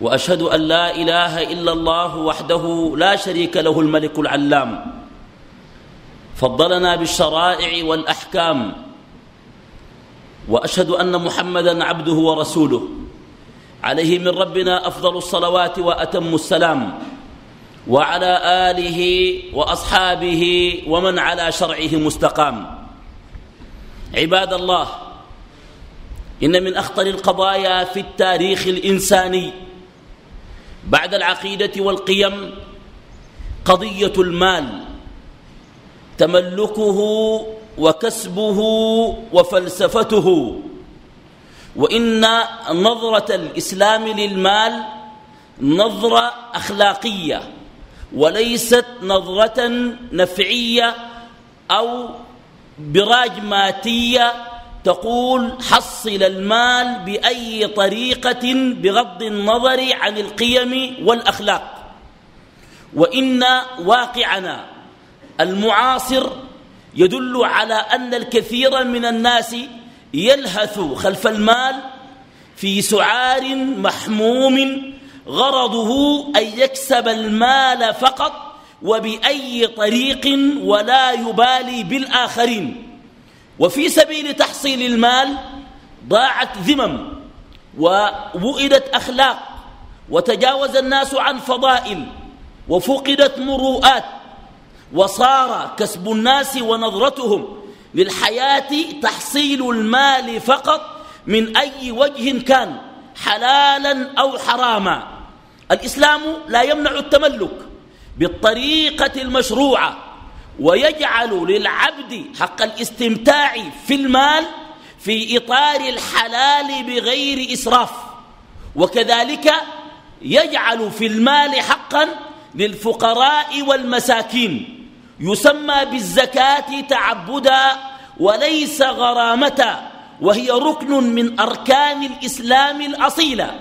وأشهد أن لا إله إلا الله وحده لا شريك له الملك العلام. فضلنا بالشرائع والأحكام. وأشهد أن محمدا عبده ورسوله. عليه من ربنا أفضل الصلوات وأتم السلام. وعلى آله وأصحابه ومن على شرعه مستقام. عباد الله إن من أخطر القضايا في التاريخ الإنساني بعد العقيدة والقيم قضية المال تملكه وكسبه وفلسفته. وإن نظرة الإسلام للمال نظرة أخلاقية وليست نظرة نفعية أو براجماتية تقول حصل المال بأي طريقة بغض النظر عن القيم والأخلاق. وإن واقعنا المعاصر يدل على أن الكثير من الناس يلهث خلف المال في سعار محموم غرضه أن يكسب المال فقط وبأي طريق ولا يبالي بالآخرين. وفي سبيل تحصيل المال ضاعت ذمم ووئدت أخلاق وتجاوز الناس عن فضائل وفقدت مروءات وصار كسب الناس ونظرتهم للحياة تحصيل المال فقط من أي وجه كان حلالا أو حراما. الإسلام لا يمنع التملك بالطريقة المشروعة ويجعل للعبد حق الاستمتاع في المال في إطار الحلال بغير إسراف. وكذلك يجعل في المال حقا للفقراء والمساكين. يسمى بالزكاة تعبدا وليس غرامة وهي ركن من أركان الإسلام الأصيلة.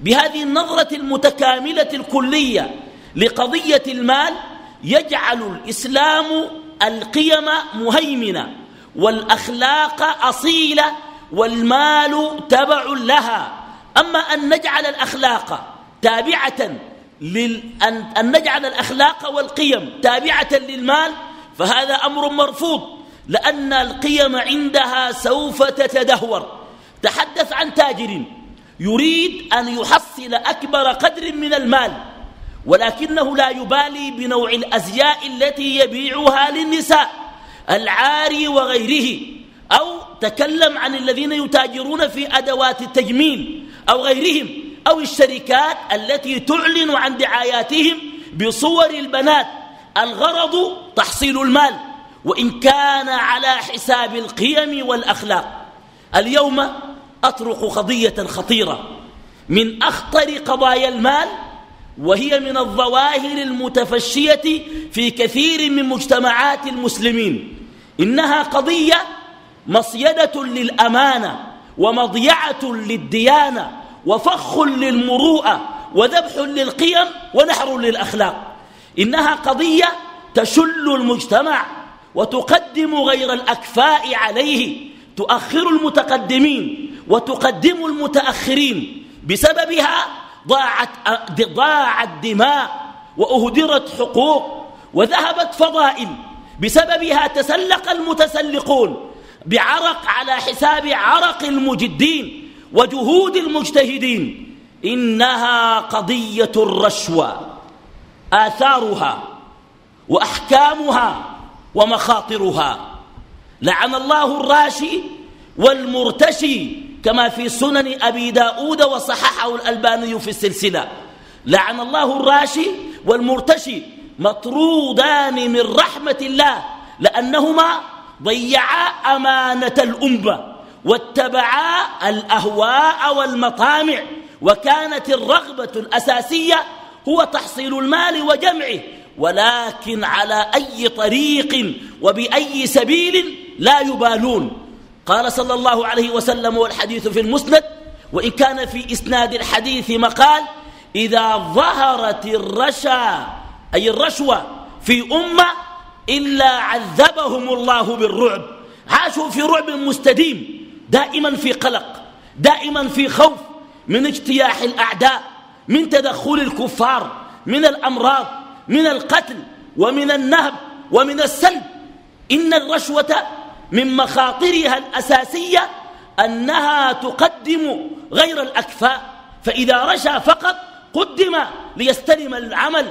بهذه النظرة المتكاملة الكلية لقضية المال يجعل الإسلام القيم مهيمنة والأخلاق أصيلة والمال تبع لها. أما أن نجعل الأخلاق تابعة لل... أن... أن نجعل الأخلاق والقيم تابعة للمال فهذا أمر مرفوض لأن القيم عندها سوف تتدهور. تحدث عن تاجر يريد أن يحصل أكبر قدر من المال. ولكنه لا يبالي بنوع الأزياء التي يبيعها للنساء العاري وغيره أو تكلم عن الذين يتاجرون في أدوات التجميل أو غيرهم أو الشركات التي تعلن عن دعاياتهم بصور البنات الغرض تحصيل المال وإن كان على حساب القيم والأخلاق. اليوم أطرق قضية خطيرة من أخطر قضايا المال وهي من الظواهر المتفشية في كثير من مجتمعات المسلمين. إنها قضية مصيدة للأمانة ومضيعة للديانة وفخ للمروءة وذبح للقيم ونحر للأخلاق. إنها قضية تشل المجتمع وتقدم غير الأكفاء عليه تؤخر المتقدمين وتقدم المتأخرين. بسببها ضاعت, ضاعت دماء وأهدرت حقوق وذهبت فضائل. بسببها تسلق المتسلقون بعرق على حساب عرق المجدين وجهود المجتهدين. إنها قضية الرشوة آثارها وأحكامها ومخاطرها. لعن الله الراشي والمرتشي كما في سنن أبي داود وصححه الألباني في السلسلة. لعن الله الراشي والمرتشي مطرودان من رحمة الله لأنهما ضيعا أمانة الأمة واتبعا الأهواء والمطامع وكانت الرغبة الأساسية هو تحصيل المال وجمعه. ولكن على أي طريق وبأي سبيل لا يبالون. قال صلى الله عليه وسلم والحديث في المسند وإن كان في إسناد الحديث مقال إذا ظهرت الرشا أي الرشوة في أمة إلا عذبهم الله بالرعب. عاشوا في رعب مستديم دائما في قلق دائما في خوف من اجتياح الأعداء من تدخل الكفار من الأمراض من القتل ومن النهب ومن السلب. إن الرشوة من مخاطرها الأساسية أنها تقدم غير الأكفاء فإذا رشى فقط قدم ليستلم العمل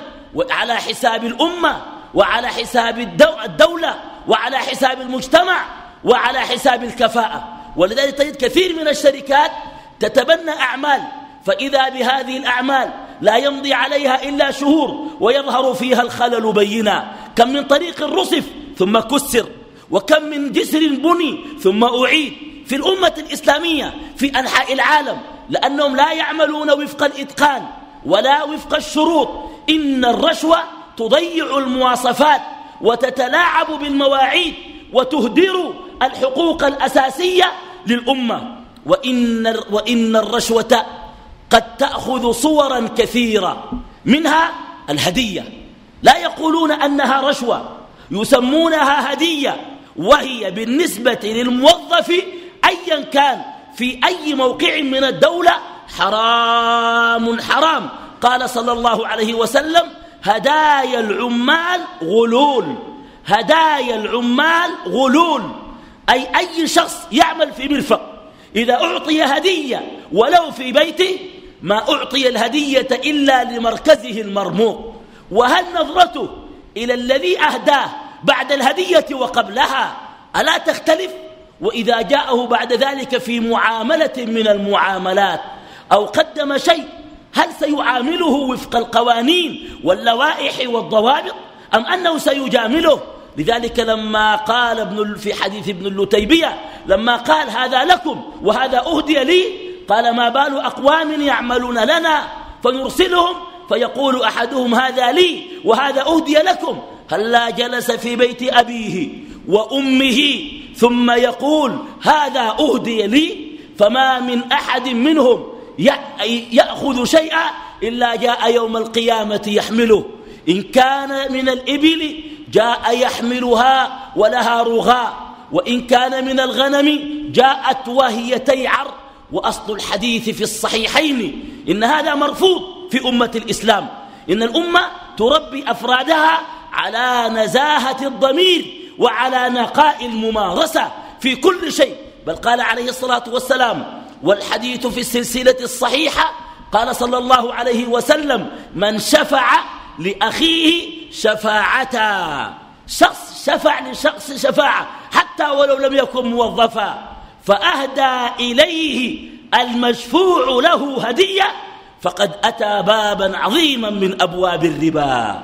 على حساب الأمة وعلى حساب الدولة وعلى حساب المجتمع وعلى حساب الكفاءة. ولذلك تجد كثير من الشركات تتبنى أعمال فإذا بهذه الأعمال لا يمضي عليها إلا شهور ويظهر فيها الخلل بينا. كم من طريق رصف ثم كسر. وكم من جسر بني ثم أعيد في الأمة الإسلامية في أنحاء العالم لأنهم لا يعملون وفق الإتقان ولا وفق الشروط. إن الرشوة تضيع المواصفات وتتلاعب بالمواعيد وتهدر الحقوق الأساسية للأمة. وإن, وإن الرشوة قد تأخذ صورا كثيرة منها الهدية. لا يقولون أنها رشوة يسمونها هدية. وهي بالنسبة للموظف أيا كان في أي موقع من الدولة حرام حرام. قال صلى الله عليه وسلم هدايا العمال غلول هدايا العمال غلول. أي أي شخص يعمل في مرفق إذا أعطي هدية ولو في بيته ما أعطي الهدية إلا لمركزه المرموق. وهل نظرته إلى الذي أهداه بعد الهدية وقبلها. ألا تختلف؟ وإذا جاءه بعد ذلك في معاملة من المعاملات أو قدم شيء هل سيعامله وفق القوانين واللوائح والضوابط أم أنه سيجامله؟ لذلك لما قال ابن في حديث ابن اللتيبية لما قال هذا لكم وهذا أهدي لي قال ما بال أقوام يعملون لنا؟ فنرسلهم فيقول أحدهم هذا لي وهذا أهدي لكم. هلا جلس في بيت أبيه وأمه ثم يقول هذا أهدي لي فما من أحد منهم يأخذ شيئا إلا جاء يوم القيامة يحمله. إن كان من الإبل جاء يحملها ولها رغاء وإن كان من الغنم جاءت وهي تيعر. وأصل الحديث في الصحيحين إن هذا مرفوض في أمة الإسلام. إن الأمة تربي أفرادها على نزاهة الضمير وعلى نقاء الممارسة في كل شيء. بل قال عليه الصلاة والسلام والحديث في السلسلة الصحيحة قال صلى الله عليه وسلم من شفع لأخيه شفاعتا شخص شفع لشخص شفاعة حتى ولو لم يكن موظفا. فأهدى إليه المشفوع له هدية فقد أتى بابا عظيما من أبواب الربا.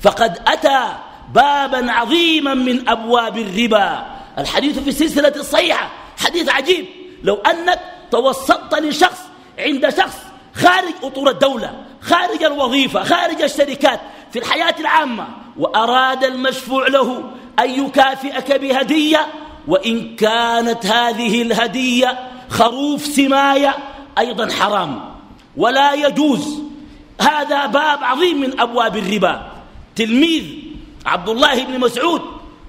فقد أتى بابا عظيما من أبواب الربا. الحديث في السلسلة الصحيحة حديث عجيب. لو أنك توسطت لشخص عند شخص خارج أطور الدولة خارج الوظيفة خارج الشركات في الحياة العامة وأراد المشفوع له أن يكافئك بهدية وإن كانت هذه الهدية خروف سماية أيضا حرام. ولا يجوز. هذا باب عظيم من أبواب الربا. تلميذ عبد الله بن مسعود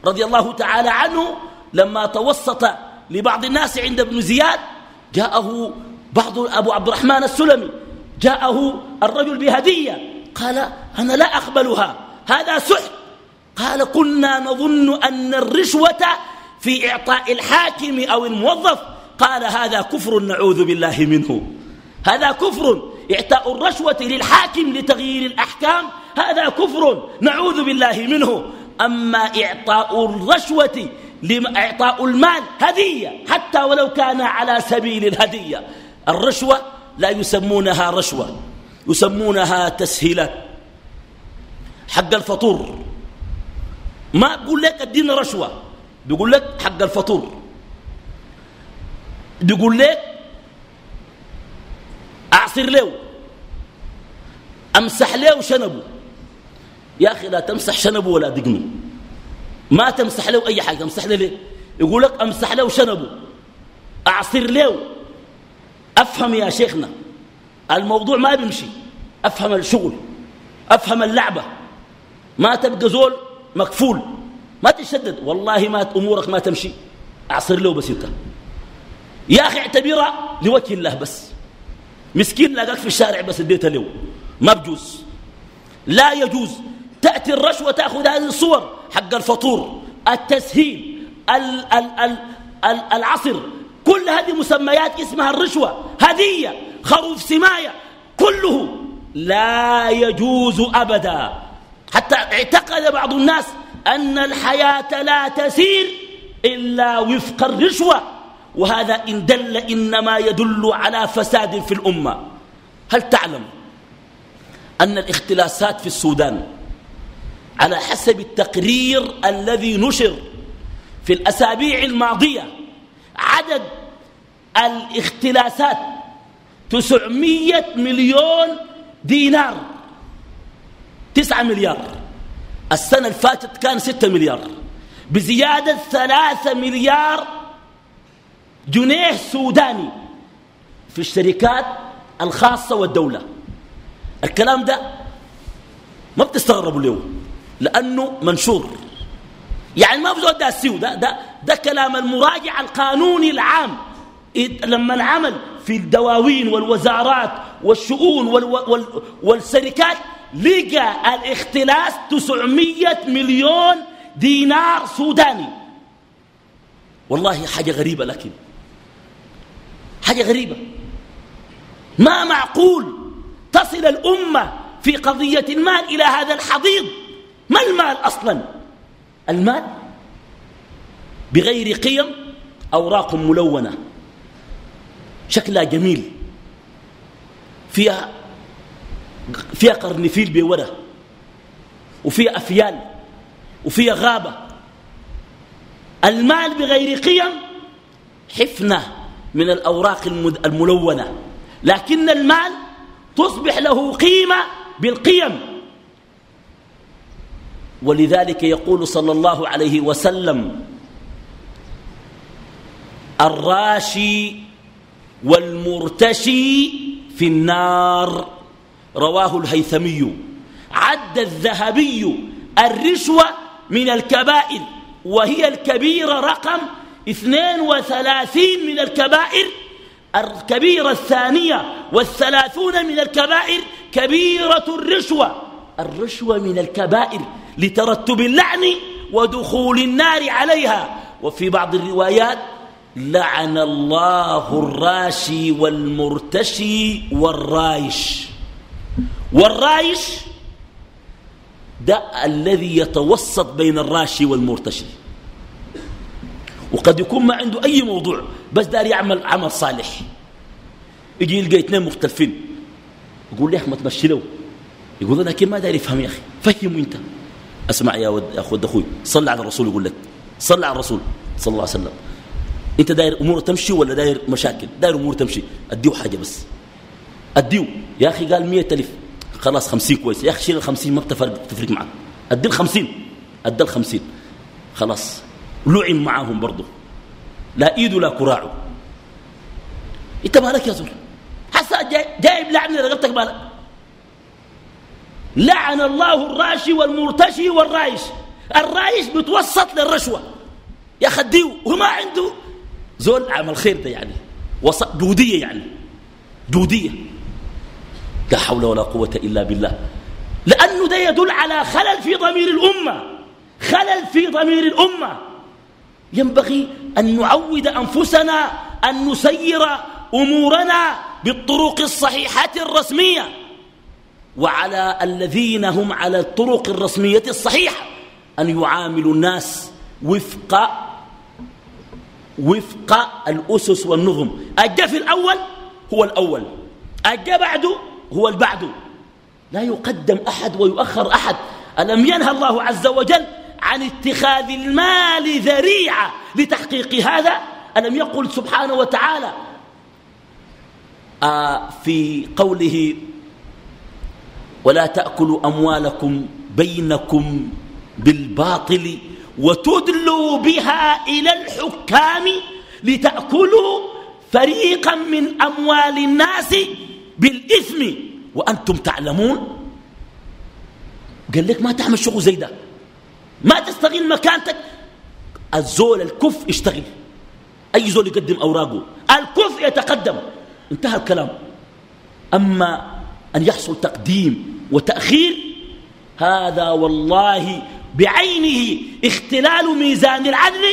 رضي الله تعالى عنه لما توسط لبعض الناس عند ابن زياد جاءه بعض أبو عبد الرحمن السلمي جاءه الرجل بهدية قال أنا لا أقبلها هذا سحت. قال كنا نظن أن الرشوة في إعطاء الحاكم أو الموظف. قال هذا كفر نعوذ بالله منه. هذا كفر إعطاء الرشوة للحاكم لتغيير الأحكام هذا كفر نعوذ بالله منه. أما إعطاء الرشوة إعطاء المال هدية حتى ولو كان على سبيل الهدية. الرشوة لا يسمونها رشوة يسمونها تسهيلات. حق الفطور ما بقول لك ادينا رشوة بيقول لك حق الفطور. بيقول لك أعصر له أمسح له شنبه يا أخي لا تمسح شنبه ولا دقنه ما تمسح له أي حاجة امسح له ليه؟ يقول لك أمسح له شنبه أعصر له أفهم يا شيخنا الموضوع ما بيمشي. أفهم الشغل أفهم اللعبة. ما تبقى زول مكفول ما تشدد. والله ما أمورك ما تمشي. أعصر له بس انت يا أخي اعتبرها لوجه الله بس. مسكين لاقاك في الشارع بس اديتها له. ما بجوز. لا يجوز. تأتي الرشوة تأخذ هذه الصور حق الفطور التسهيل ال ال ال ال العصر. كل هذه مسميات اسمها الرشوة. هدية خروف سماية كله لا يجوز أبدا. حتى اعتقد بعض الناس أن الحياة لا تسير إلا وفق الرشوة. وهذا إن دل إنما يدل على فساد في الأمة. هل تعلم أن الاختلاسات في السودان على حسب التقرير الذي نشر في الأسابيع الماضية عدد الاختلاسات تسعمية مليون دينار. تسعة مليار. السنة الفاتت كان ستة مليار. بزيادة ثلاثة مليار جنيه سوداني في الشركات الخاصة والدولة. الكلام ده ما بتستغربوا له لأنه منشور. يعني ما بزود ده السيو ده, ده, ده كلام المراجع القانوني العام. لما العمل في الدواوين والوزارات والشؤون وال وال والشركات لقى الاختلاس 900 مليون دينار سوداني. والله حاجة غريبة لكن حاجة غريبة. ما معقول تصل الأمة في قضية المال إلى هذا الحضيض؟ ما المال أصلا؟ المال بغير قيم أوراق ملونة. شكلها جميل. فيها فيها قرنفيل بورا وفيها أفيال وفيها غابة. المال بغير قيم حفنة. من الأوراق الملونة. لكن المال تصبح له قيمة بالقيم. ولذلك يقول صلى الله عليه وسلم الراشي والمرتشي في النار. رواه الهيثمي. عد الذهبي الرشوة من الكبائر وهي الكبيرة رقم اثنين وثلاثين من الكبائر الكبيرة الثانية والثلاثون من الكبائر كبيرة الرشوة. الرشوة من الكبائر لترتب اللعن ودخول النار عليها. وفي بعض الروايات لعن الله الراشي والمرتشي والرايش. والرايش ده الذي يتوسط بين الراشي والمرتشي. وقد يكون ما عنده أي موضوع بس دار يعمل عمل صالح. يجي يلقى اثنين مختلفين يقول لي ما تمشي له. يقول كيف ما داري يفهم يا أخي فهمه أنت. اسمع يا ود يا اخوة أخوي صل على الرسول. يقول لك صل على الرسول صلى الله عليه وسلم. أنت داير امور تمشي ولا داير مشاكل؟ داير امور تمشي. أديه حاجة بس. أديه. يا أخي قال مية ألف. خلاص خمسين كويس. يا أخي شيل الخمسين ما بتفرق تفرق معك. ادي الخمسين. ادي الخمسين. خلاص. لعن معاهم برضه. لا ايده ولا كراعه إنت مالك يا زول؟ حسا جايب لعن رقبتك مالك. لعن الله الراشي والمرتشي والرايش. الرايش بتوسط للرشوة. يا خديه وما عنده؟ زول عمل خير ده يعني. جودية يعني. جودية لا حول ولا قوة إلا بالله. لأنه ده يدل على خلل في ضمير الأمة. خلل في ضمير الأمة. ينبغي أن نعود أنفسنا أن نسير أمورنا بالطرق الصحيحة الرسمية. وعلى الذين هم على الطرق الرسمية الصحيحة أن يعاملوا الناس وفق وفق الأسس والنظم. الجف الأول هو الأول الجا بعده هو البعد. لا يقدم أحد ويؤخر أحد. ألم ينهى الله عز وجل عن اتخاذ المال ذريعة لتحقيق هذا؟ ألم يقل سبحانه وتعالى؟ آه في قوله ولا تأكلوا أموالكم بينكم بالباطل وتدلوا بها إلى الحكام لتأكلوا فريقا من أموال الناس بالإثم. وأنتم تعلمون؟ قال لك ما تعمل شغل زي ده. ما تستغل مكانتك. الزول الكف يشتغل. أي زول يقدم أوراقه. الكف يتقدم. انتهى الكلام. أما أن يحصل تقديم وتأخير هذا والله بعينه اختلال ميزان العدل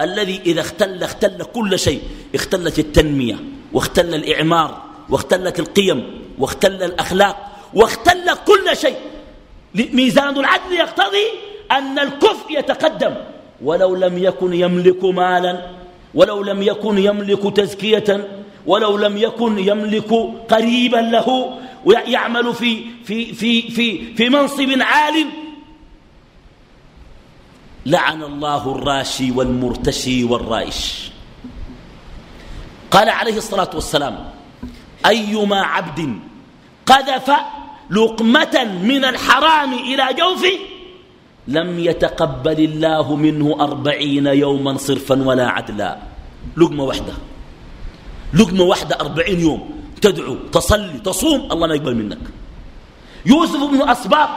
الذي إذا اختل اختل كل شيء. اختلت التنمية واختل الإعمار واختلت القيم واختل الأخلاق واختل كل شيء. ميزان العدل يقتضي أن الكفء يتقدم. ولو لم يكن يملك مالا ولو لم يكن يملك تزكية ولو لم يكن يملك قريبا له ويعمل في, في, في, في, في منصب عال لعن الله الراشي والمرتشي والرائش. قال عليه الصلاة والسلام أيما عبد قذف لقمة من الحرام إلى جوفه لم يتقبل الله منه أربعين يوما صرفا ولا عدلا. لقمة واحدة. لقمة واحدة أربعين يوم. تدعو تصلي تصوم الله ما يقبل منك. يوسف بن أسباط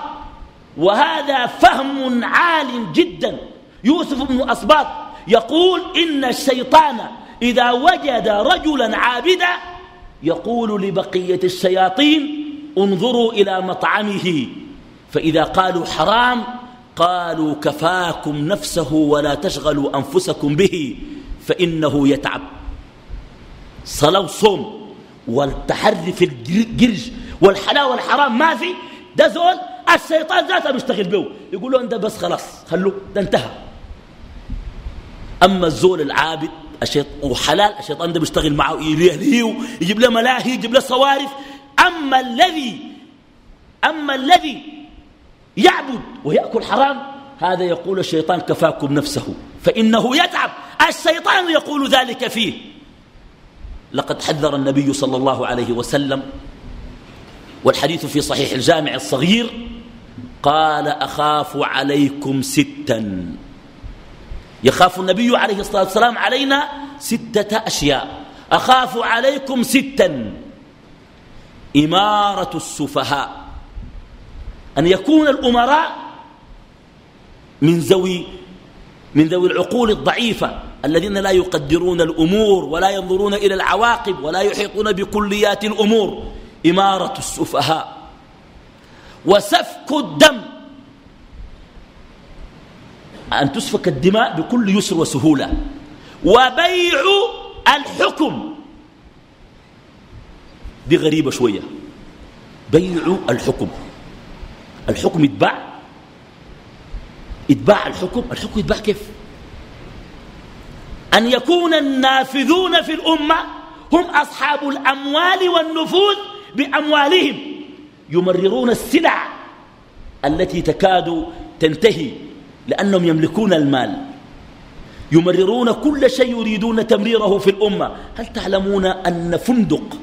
وهذا فهم عال جدا. يوسف بن أسباط يقول إن الشيطان إذا وجد رجلا عابدا يقول لبقية الشياطين انظروا إلى مطعمه. فإذا قالوا حرام قالوا كفاكم نفسه ولا تشغلوا أنفسكم به فإنه يتعب. صلاة وصوم والتحري في الجرج والحلال والحرام ما في ده زول الشيطان ذاته بيشتغل به. يقول له أنت بس خلاص خلوه ده انتهى. أما الزول العابد الشيطان وحلال الشيطان ده بيشتغل معه يلهيه يجيب له ملاهي يجيب له صوارف أما الذي أما الذي يعبد ويأكل حرام. هذا يقول الشيطان كفاكم نفسه فإنه يتعب. الشيطان يقول ذلك فيه. لقد حذر النبي صلى الله عليه وسلم والحديث في صحيح الجامع الصغير قال أخاف عليكم ستا. يخاف النبي عليه الصلاة والسلام علينا ستة أشياء. أخاف عليكم ستا. إمارة السفهاء. أن يكون الأمراء من ذوي من ذوي العقول الضعيفة الذين لا يقدرون الأمور ولا ينظرون إلى العواقب ولا يحيطون بكليات الأمور. إمارة السفهاء. وسفك الدم. أن تسفك الدماء بكل يسر وسهولة. وبيع الحكم. دي غريبة شوية. بيع الحكم. الحكم يتباع؟ يتباع الحكم؟ الحكم يتباع كيف؟ أن يكون النافذون في الأمة هم أصحاب الأموال والنفوذ بأموالهم يمررون السلع التي تكاد تنتهي لأنهم يملكون المال يمررون كل شيء يريدون تمريره في الأمة. هل تعلمون أن فندق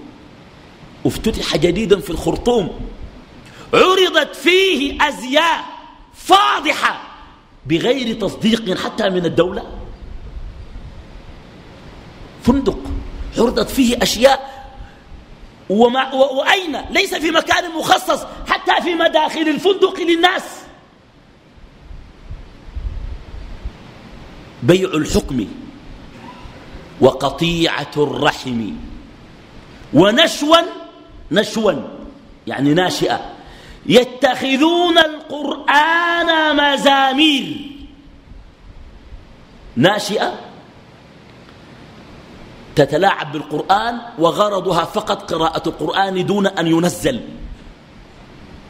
افتتح جديدا في الخرطوم؟ عرضت فيه أزياء فاضحة بغير تصديق حتى من الدولة. فندق عرضت فيه أشياء. وما وأين؟ ليس في مكان مخصص حتى في مداخل الفندق للناس. بيع الحكم وقطيعة الرحم. ونشوا نشوا يعني ناشئة. يتخذون القرآن مزامير ناشئة تتلاعب بالقرآن وغرضها فقط قراءة القرآن دون أن ينزل.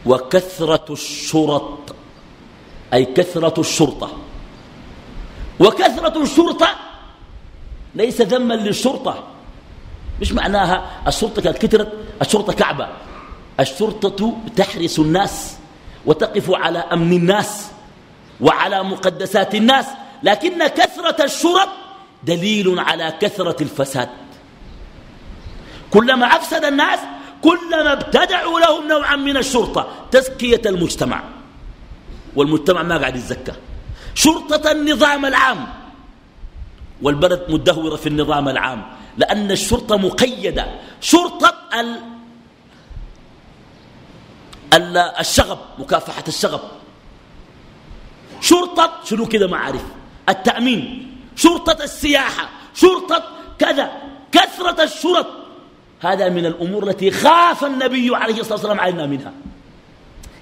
وكثرة الشرط أي كثرة الشرطة. وكثرة الشرطة ليس ذما للشرطة. مش معناها الشرطة كانت كثرت الشرطة كعبة. الشرطة تحرس الناس وتقف على أمن الناس وعلى مقدسات الناس لكن كثرة الشرط دليل على كثرة الفساد. كلما أفسد الناس كلما ابتدعوا لهم نوعا من الشرطة تزكية المجتمع. والمجتمع ما قاعد يتزكى. شرطة النظام العام. والبلد مدهورة في النظام العام لأن الشرطة مقيدة. شرطة الشغب مكافحة الشغب. شرطة شنو كده ما عارف التأمين شرطة السياحة شرطة كذا كثرة الشرط. هذا من الأمور التي خاف النبي عليه الصلاة والسلام علينا منها.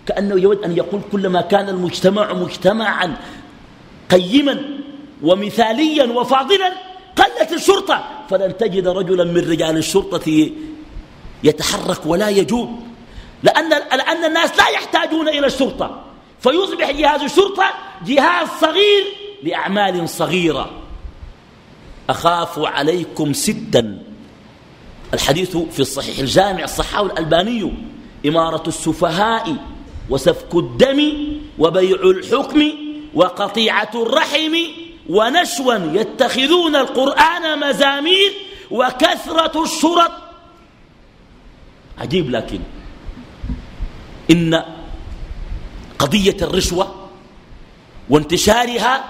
كأنه يود أن يقول كلما كان المجتمع مجتمعا قيما ومثاليا وفاضلا قلت الشرطة. فلن تجد رجلا من رجال الشرطة يتحرك ولا يجوب لأن, لأن الناس لا يحتاجون إلى الشرطة. فيصبح جهاز الشرطة جهاز صغير لأعمال صغيرة. أخاف عليكم ستا الحديث في الصحيح الجامع الصحاوي الألباني إمارة السفهاء وسفك الدم وبيع الحكم وقطيعة الرحم ونشوا يتخذون القرآن مزامير وكثرة الشرط. عجيب لكن إن قضية الرشوة وانتشارها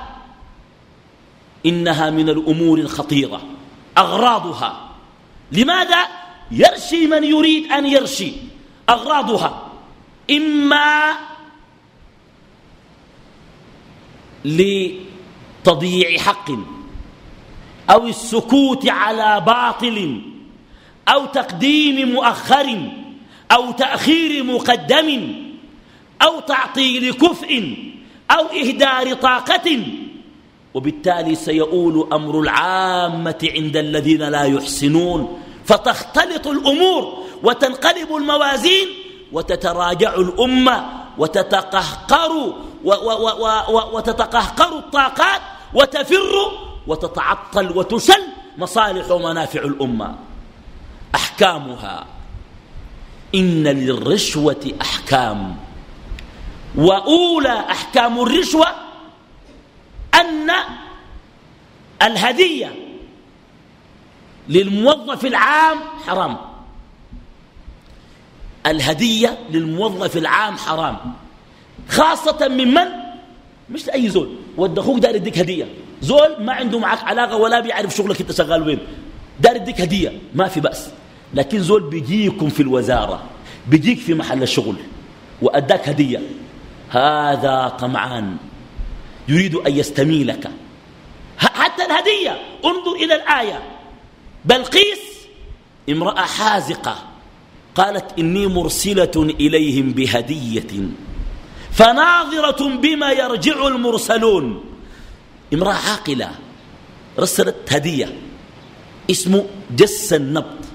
إنها من الأمور الخطيرة أغراضها. لماذا؟ يرشي من يريد أن يرشي أغراضها. إما لتضييع حق أو السكوت على باطل أو تقديم مؤخر. أو تأخير مقدم أو تعطيل كفء أو إهدار طاقة. وبالتالي سيؤول أمر العامة عند الذين لا يحسنون. فتختلط الأمور وتنقلب الموازين وتتراجع الأمة وتتقهقر وتتقهقر الطاقات وتفر وتتعطل وتشل مصالح ومنافع الأمة. أحكامها إن للرشوة أحكام. وأولى أحكام الرشوة أن الهدية للموظف العام حرام. الهدية للموظف العام حرام. خاصة ممن مش أي زول. ود أخوك دار يديك هدية. زول ما عنده معك علاقة ولا بيعرف شغلك أنت شغال وين. دار يديك هدية. ما في بأس. لكن زول بيجيكم في الوزارة بيجيك في محل الشغل وأداك هدية. هذا طمعان. يريد أن يستميلك حتى الهدية. انظر إلى الآية. بلقيس امرأة حازقة قالت إني مرسلة إليهم بهدية. فناظرة بما يرجع المرسلون. امرأة عاقلة رسلت هدية. اسمه جس النبض.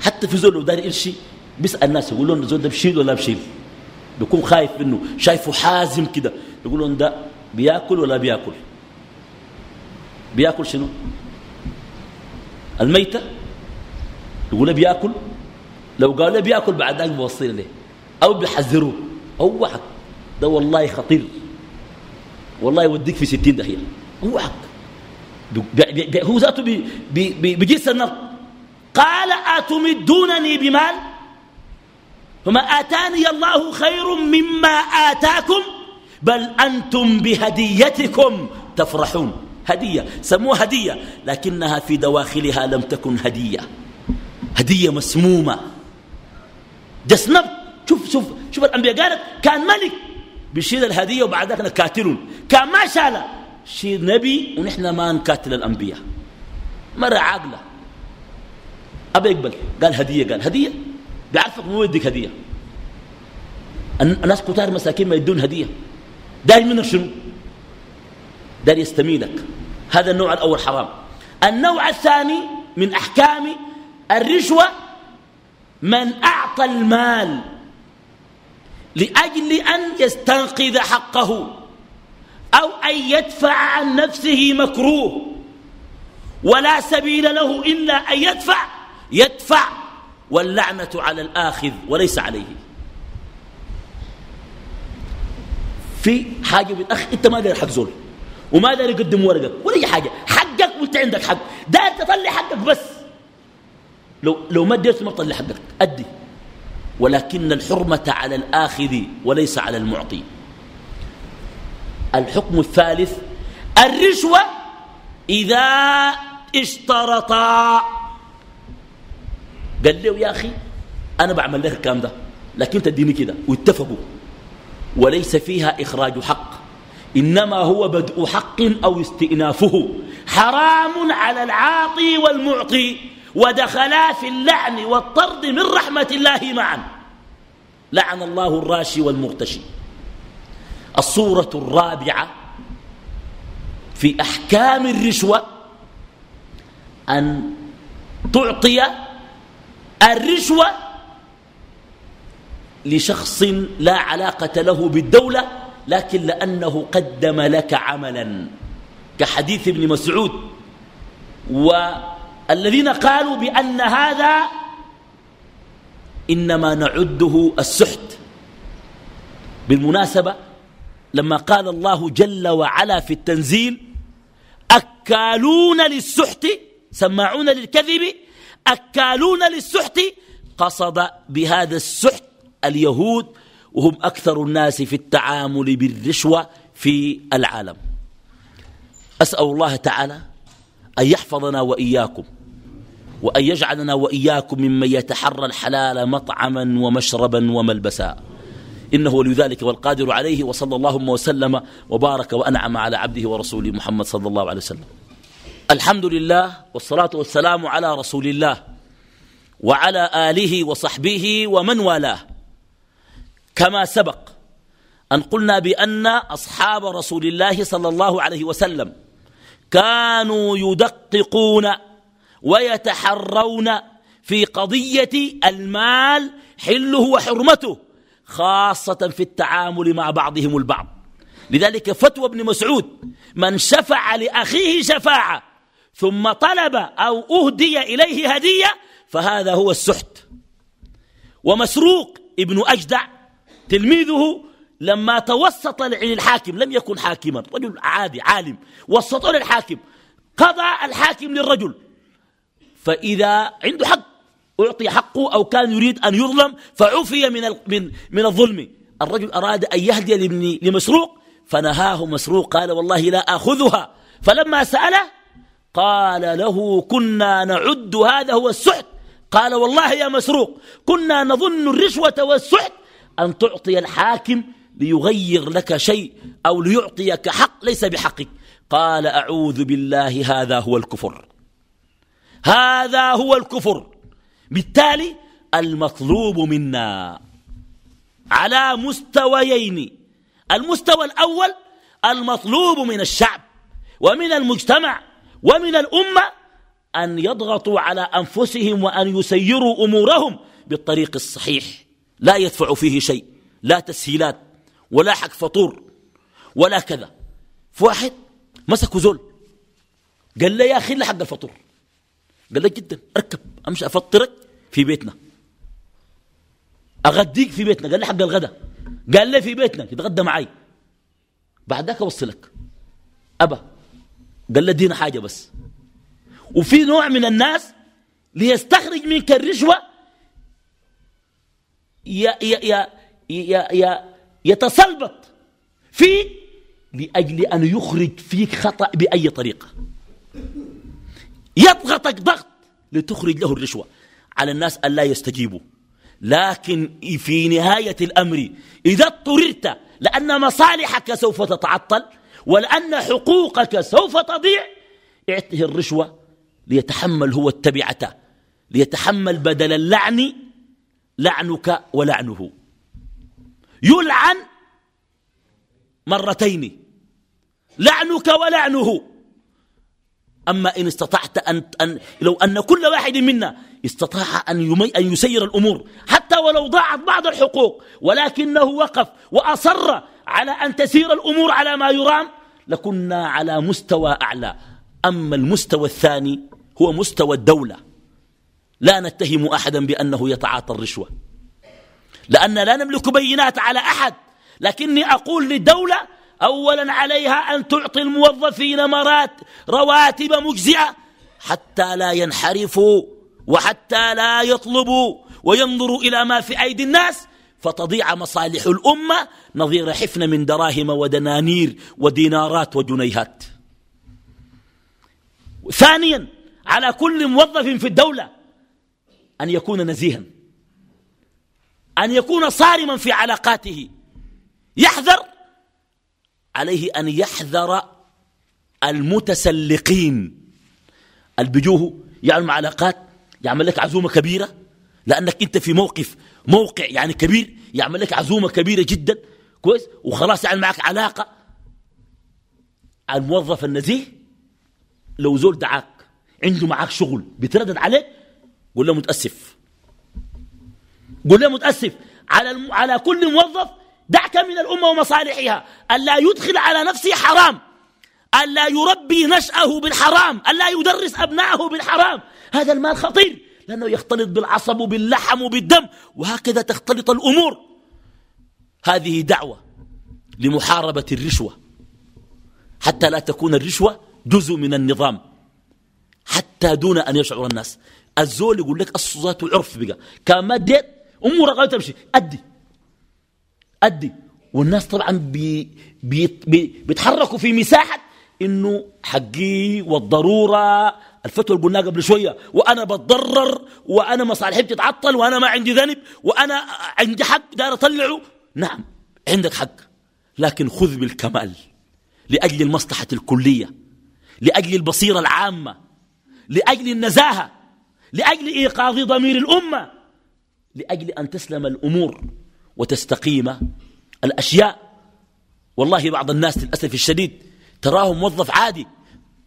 حتى في زول لو داري إرشي بيسأل الناس يقول لهم زول ده بشيل ولا بشيل؟ بيكون خايف منه شايفه حازم كده. يقول لهم ده بياكل ولا بياكل؟ بياكل شنو؟ الميتة؟ يقول بياكل؟ لو قال له بياكل بعد ذلك بوصيله ليه؟ أو بيحذروه أوعك. ده والله خطير. والله يوديك في ستين دهية أوعك. هو ذاته بجس النار قال أتمدونني بمال؟ فما آتاني الله خير مما آتاكم بل أنتم بهديتكم تفرحون. هدية سموها هدية لكنها في دواخلها لم تكن هدية. هدية مسمومة. جسنب شوف شوف شوف الأنبياء. قالت كان ملك. بيشيل الهدية وبعد ذلك نكاتلون. كان ما شال شيل نبي ونحن ما نكاتل الأنبياء. مرة عاقلة. أبا يقبل. قال هدية قال هدية. بيعرفك مو يديك هدية. الناس كتار مساكين ما يدون هدية. داير منك شنو؟ داير يستميلك هذا النوع الأول حرام. النوع الثاني من أحكام الرشوة من أعطى المال لأجل أن يستنقذ حقه أو أن يدفع عن نفسه مكروه. ولا سبيل له إلا أن يدفع يدفع واللعنة على الآخذ وليس عليه. في حاجة بالأخ أنت ما داير حق زول وما داير يقدم ورقك ولا أي حاجة. حقك وأنت عندك حق. داير تطلع حقك بس. لو, لو ما اديت ما تطلع حقك. أدي. ولكن الحرمة على الآخذ وليس على المعطي. الحكم الثالث الرشوة إذا اشترطا. قال له يا أخي أنا بعمل لك الكلام ده لكن تديني كده. واتفقوا. وليس فيها إخراج حق. إنما هو بدء حق أو استئنافه. حرام على العاطي والمعطي. ودخلا في اللعن والطرد من رحمة الله معا. لعن الله الراشي والمرتشي. الصورة الرابعة في أحكام الرشوة أن تعطي الرشوة لشخص لا علاقة له بالدولة لكن لأنه قدم لك عملا. كحديث ابن مسعود. والذين قالوا بأن هذا إنما نعده السحت. بالمناسبة لما قال الله جل وعلا في التنزيل أكالون للسحت سماعون للكذب أكالون للسحت قصد بهذا السحت اليهود وهم أكثر الناس في التعامل بالرشوة في العالم. أسأل الله تعالى أن يحفظنا وإياكم وأن يجعلنا وإياكم ممن يتحرى الحلال مطعما ومشربا وملبسا. إنه ولي ذلك والقادر عليه وصلى اللهم وسلم وبارك وأنعم على عبده ورسوله محمد صلى الله عليه وسلم. الحمد لله والصلاة والسلام على رسول الله وعلى آله وصحبه ومن والاه. كما سبق أن قلنا بأن أصحاب رسول الله صلى الله عليه وسلم كانوا يدققون ويتحرون في قضية المال حله وحرمته خاصة في التعامل مع بعضهم البعض. لذلك فتوى ابن مسعود من شفع لأخيه شفاعة ثم طلب أو أهدي إليه هدية فهذا هو السحت. ومسروق ابن أجدع تلميذه لما توسط للحاكم لم يكن حاكما رجل عادي عالم وسطه للحاكم. قضى الحاكم للرجل فإذا عنده حق أعطي حقه أو كان يريد أن يظلم فعفي من من من الظلم. الرجل أراد أن يهدي لمسروق فنهاه مسروق قال والله لا آخذها. فلما سأله قال له كنا نعد هذا هو السحت. قال والله يا مسروق كنا نظن الرشوة والسحت أن تعطي الحاكم ليغير لك شيء أو ليعطيك حق ليس بحقك. قال أعوذ بالله هذا هو الكفر. هذا هو الكفر. بالتالي المطلوب منا على مستويين. المستوى الأول المطلوب من الشعب ومن المجتمع. ومن الأمة أن يضغطوا على أنفسهم وأن يسيروا أمورهم بالطريق الصحيح. لا يدفع فيه شيء لا تسهيلات ولا حق فطور ولا كذا. في واحد مسكوا زول قال لي يا أخي لا حق الفطور. قال لي جدا أركب أمشي أفطرك في بيتنا. أغديك في بيتنا قال لي حق الغدا. قال لي في بيتنا تتغدى معي بعد ذاك أوصلك. أبا قال لي دينا حاجة بس. وفي نوع من الناس ليستخرج منك الرشوة يا يا يا يا يا يتسلبط في لأجل أن يخرج فيك خطأ بأي طريقة. يضغطك ضغط لتخرج له الرشوة. على الناس أن لا يستجيبوا. لكن في نهاية الأمر إذا اضطررت لأن مصالحك سوف تتعطل ولأن حقوقك سوف تضيع. اعطه الرشوة ليتحمل هو التبعة ليتحمل بدل اللعن لعنك ولعنه. يلعن مرتين لعنك ولعنه. أما إن استطعت أن, أن لو أن كل واحد منا استطاع أن, يمي أن يسير الأمور حتى ولو ضاعت بعض الحقوق ولكنه وقف وأصر على أن تسير الأمور على ما يرام لكنا على مستوى أعلى. أما المستوى الثاني هو مستوى الدولة. لا نتهم أحدا بأنه يتعاطى الرشوة. لأن لا نملك بينات على أحد. لكني أقول للدولة أولا عليها أن تعطي الموظفين مرات رواتب مجزئة حتى لا ينحرفوا وحتى لا يطلبوا وينظروا إلى ما في أيدي الناس. فتضيع مصالح الأمة. نظير حفن من دراهم ودنانير ودينارات وجنيهات. ثانيا على كل موظف في الدولة أن يكون نزيها. أن يكون صارما في علاقاته. يحذر عليه أن يحذر المتسلقين. البجوه يعمل علاقات يعمل لك عزومة كبيرة. لأنك أنت في موقف موقع يعني كبير يعمل لك عزومة كبيرة جدا. كويس؟ وخلاص يعني معك علاقة. الموظف النزيه لو زول دعاك عنده معك شغل بتردد عليه قول له متأسف. قول له متأسف. على, على كل موظف دعك من الأمة ومصالحها. ألا يدخل على نفسه حرام. ألا يربي نشأه بالحرام. ألا يدرس أبنائه بالحرام. هذا المال خطير. لأنه يختلط بالعصب وباللحم وبالدم وهكذا تختلط الأمور. هذه دعوة لمحاربة الرشوة. حتى لا تكون الرشوة جزء من النظام. حتى دون أن يشعر الناس. الزول يقول لك الصوت عرف بقى. كان ما اديت أمورك غير تمشي. أدي. أدي. والناس طبعا بي بي بيتحركوا في مساحة إنه حقي والضرورة الفتوى اللي قلناها قبل شوية وأنا بتضرر وأنا مصالحي بتتعطل وأنا ما عندي ذنب وأنا عندي حق دار أطلعه. نعم عندك حق لكن خذ بالكمال لأجل المصلحة الكلية لأجل البصيرة العامة لأجل النزاهة لأجل إيقاظ ضمير الأمة لأجل أن تسلم الأمور وتستقيم الأشياء. والله بعض الناس للأسف الشديد تراه موظف عادي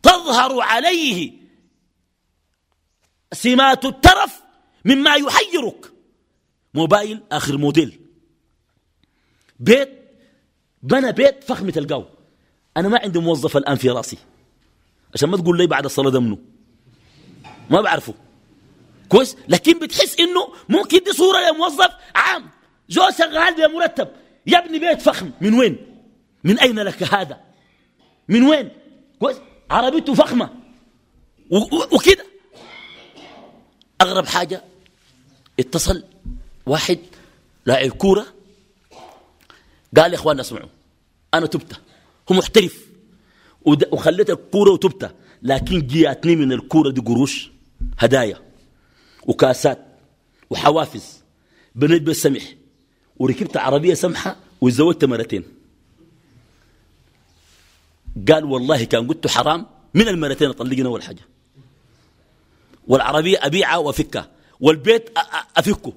تظهر عليه سمات الترف مما يحيرك. موبايل آخر موديل. بيت بنى بيت فخمة القو أنا ما عندي موظف الآن في رأسي. عشان ما تقول لي بعد الصلاة دمنه ما بعرفه. كويس؟ لكن بتحس إنه ممكن دي صورة لموظف عام. جو شغال بمرتب يبني بيت فخم. من وين؟ من أين لك هذا؟ من وين؟ كويس؟ عربيته فخمة. وكده. أغرب حاجة اتصل واحد لاعب كورة قال يا إخوان اسمعوا أنا تبت هو محترف وخليت الكورة وتبت لكن جياتني من الكورة دي قروش هدايا وكاسات وحوافز بنيت بالسمح وركبت عربية سمحة وزوجت مرتين. قال والله كان قلت حرام من المرتين اطلقنا أول حاجة. والعربية ابيعها وافكها والبيت أفكه.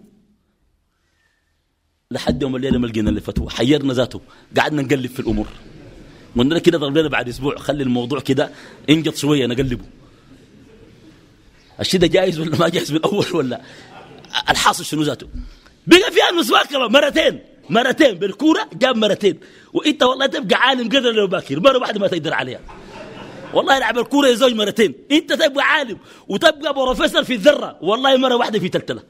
لحد يوم الليلة ما لقينا اللي فتوى حيرنا ذاته. قعدنا نقلب في الأمور. قلنا كده ضرب لنا بعد أسبوع. خلي الموضوع كده انجط شوية نقلبه. الشيء ده جايز ولا ما جايز؟ من الأول ولا؟ الحاصل شنو ذاته؟ بقى فيها المسواك مرتين. مرتين. بالكورة جاب مرتين. وإنت والله تبقى عالم قدر لو باكر. مره واحدة ما تقدر عليها. والله يلعب الكورة يزوج مرتين. انت تبقى عالم وتبقى بروفيسور في الذرة. والله مرة واحدة في تلتلة.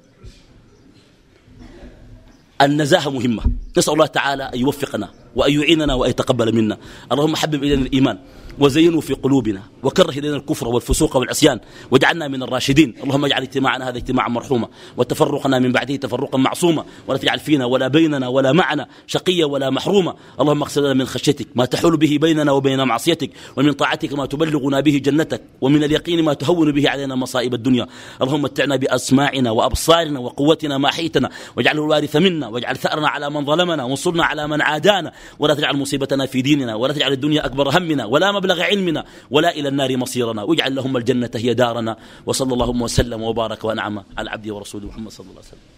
النزاهة مهمة. نسأل الله تعالى أن يوفقنا وأن يعيننا وأن يتقبل منا. اللهم حبب إلينا الإيمان. وزينه في قلوبنا وكره إلينا الكفر والفسوق والعصيان واجعلنا من الراشدين. اللهم اجعل اجتماعنا هذا اجتماعا مرحوما وتفرقنا من بعده تفرقا معصوما ولا تجعل فينا ولا بيننا ولا معنا شقيا ولا محروما. اللهم اغسل لنا من خشيتك ما تحول به بيننا وبين معصيتك ومن طاعتك ما تبلغنا به جنتك ومن اليقين ما تهون به علينا مصائب الدنيا. اللهم متعنا بأسماعنا وأبصارنا وقوتنا ما حيتنا واجعله الوارث منا واجعل ثأرنا على من ظلمنا وانصرنا على من عادانا ولا تجعل مصيبتنا في ديننا ولا تجعل الدنيا أكبر همنا ولا مبلغ علمنا ولا إلى النار مصيرنا. واجعل لهم الجنة هي دارنا. وصلى اللهم وسلم وبارك وأنعم على عبده ورسوله محمد صلى الله عليه وسلم.